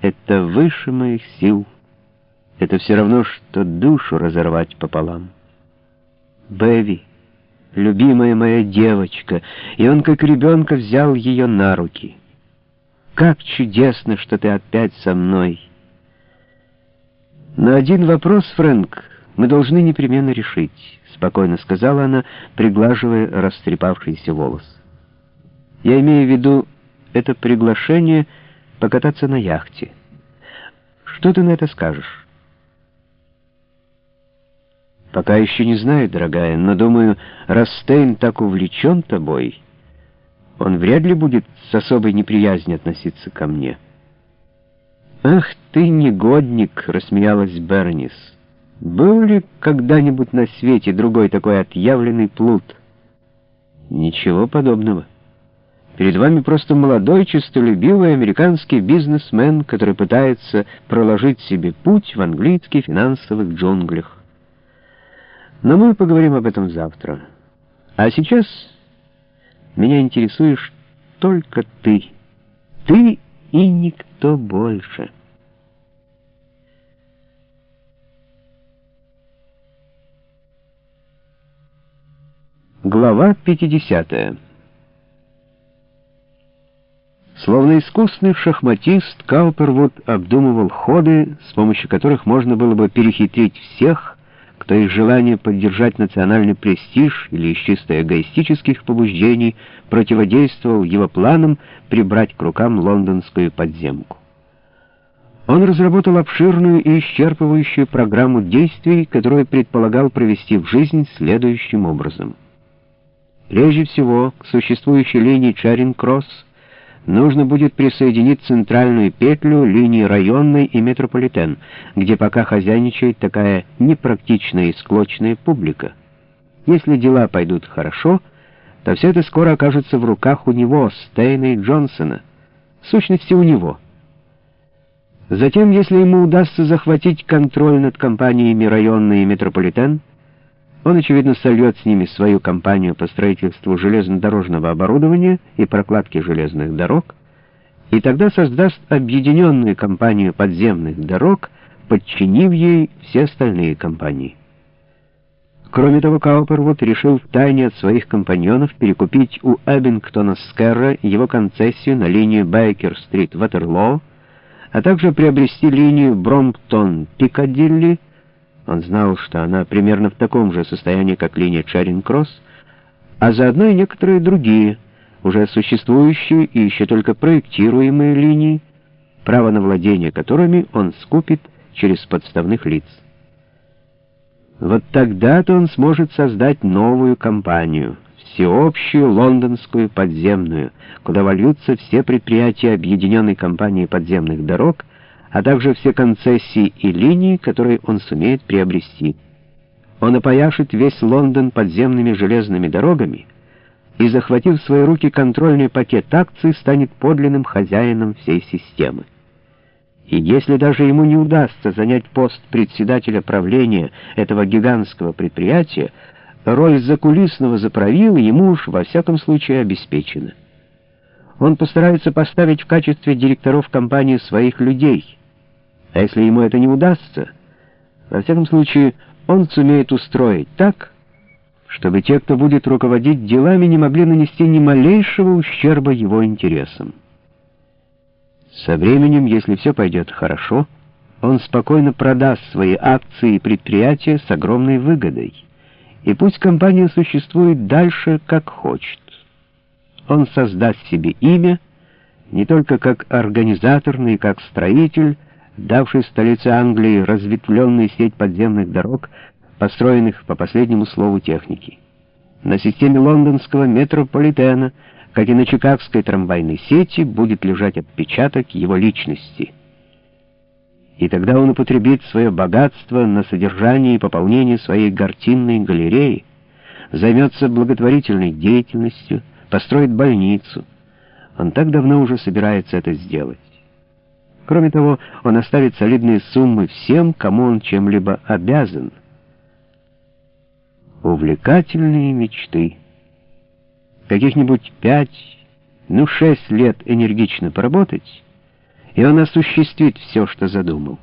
Это выше моих сил. Это все равно, что душу разорвать пополам. Бэви, любимая моя девочка, и он как ребенка взял ее на руки. Как чудесно, что ты опять со мной. На один вопрос, Фрэнк, мы должны непременно решить, спокойно сказала она, приглаживая растрепавшийся волос. Я имею в виду это приглашение покататься на яхте. Что ты на это скажешь? Пока еще не знаю, дорогая, но думаю, раз Стейн так увлечен тобой, он вряд ли будет с особой неприязнью относиться ко мне. «Ах ты, негодник!» — рассмеялась Бернис. «Был ли когда-нибудь на свете другой такой отъявленный плут?» «Ничего подобного». Перед вами просто молодой, честолюбивый американский бизнесмен, который пытается проложить себе путь в английских финансовых джунглях. Но мы поговорим об этом завтра. А сейчас меня интересуешь только ты. Ты и никто больше. Глава 50 Словно искусный шахматист, Каупервуд обдумывал ходы, с помощью которых можно было бы перехитрить всех, кто из желания поддержать национальный престиж или из чисто эгоистических побуждений противодействовал его планам прибрать к рукам лондонскую подземку. Он разработал обширную и исчерпывающую программу действий, которую предполагал провести в жизнь следующим образом. Прежде всего, к существующей линии Чаринг-Кросс нужно будет присоединить центральную петлю линии районной и метрополитен, где пока хозяйничает такая непрактичная и склочная публика. Если дела пойдут хорошо, то все это скоро окажется в руках у него, Стейна и Джонсона. В сущности, у него. Затем, если ему удастся захватить контроль над компаниями районной и метрополитен, он, очевидно, сольет с ними свою компанию по строительству железнодорожного оборудования и прокладке железных дорог, и тогда создаст объединенную компанию подземных дорог, подчинив ей все остальные компании. Кроме того, Каупервуд решил втайне от своих компаньонов перекупить у Эббингтона Скерра его концессию на линию Бейкер-стрит-Ватерлоо, а также приобрести линию Бромптон-Пикадилли, он знал, что она примерно в таком же состоянии, как линия Чаринг-Кросс, а заодно и некоторые другие, уже существующие и еще только проектируемые линии, право на владение которыми он скупит через подставных лиц. Вот тогда-то он сможет создать новую компанию, всеобщую лондонскую подземную, куда вольются все предприятия объединенной компании подземных дорог, а также все концессии и линии, которые он сумеет приобрести. Он опояшит весь Лондон подземными железными дорогами и, захватив в свои руки контрольный пакет акций, станет подлинным хозяином всей системы. И если даже ему не удастся занять пост председателя правления этого гигантского предприятия, роль закулисного заправила ему уж во всяком случае обеспечена. Он постарается поставить в качестве директоров компании своих людей — а если ему это не удастся, во всяком случае, он сумеет устроить так, чтобы те, кто будет руководить делами, не могли нанести ни малейшего ущерба его интересам. Со временем, если все пойдет хорошо, он спокойно продаст свои акции и предприятия с огромной выгодой, и пусть компания существует дальше, как хочет. Он создаст себе имя не только как организатор, но и как строитель, давший столице Англии разветвленную сеть подземных дорог, построенных по последнему слову техники. На системе лондонского метрополитена, как и на чикагской трамвайной сети, будет лежать отпечаток его личности. И тогда он употребит свое богатство на содержание и пополнение своей картинной галереи, займется благотворительной деятельностью, построит больницу. Он так давно уже собирается это сделать. Кроме того, он оставит солидные суммы всем, кому он чем-либо обязан. Увлекательные мечты. Каких-нибудь пять, ну шесть лет энергично поработать, и он осуществит все, что задумал.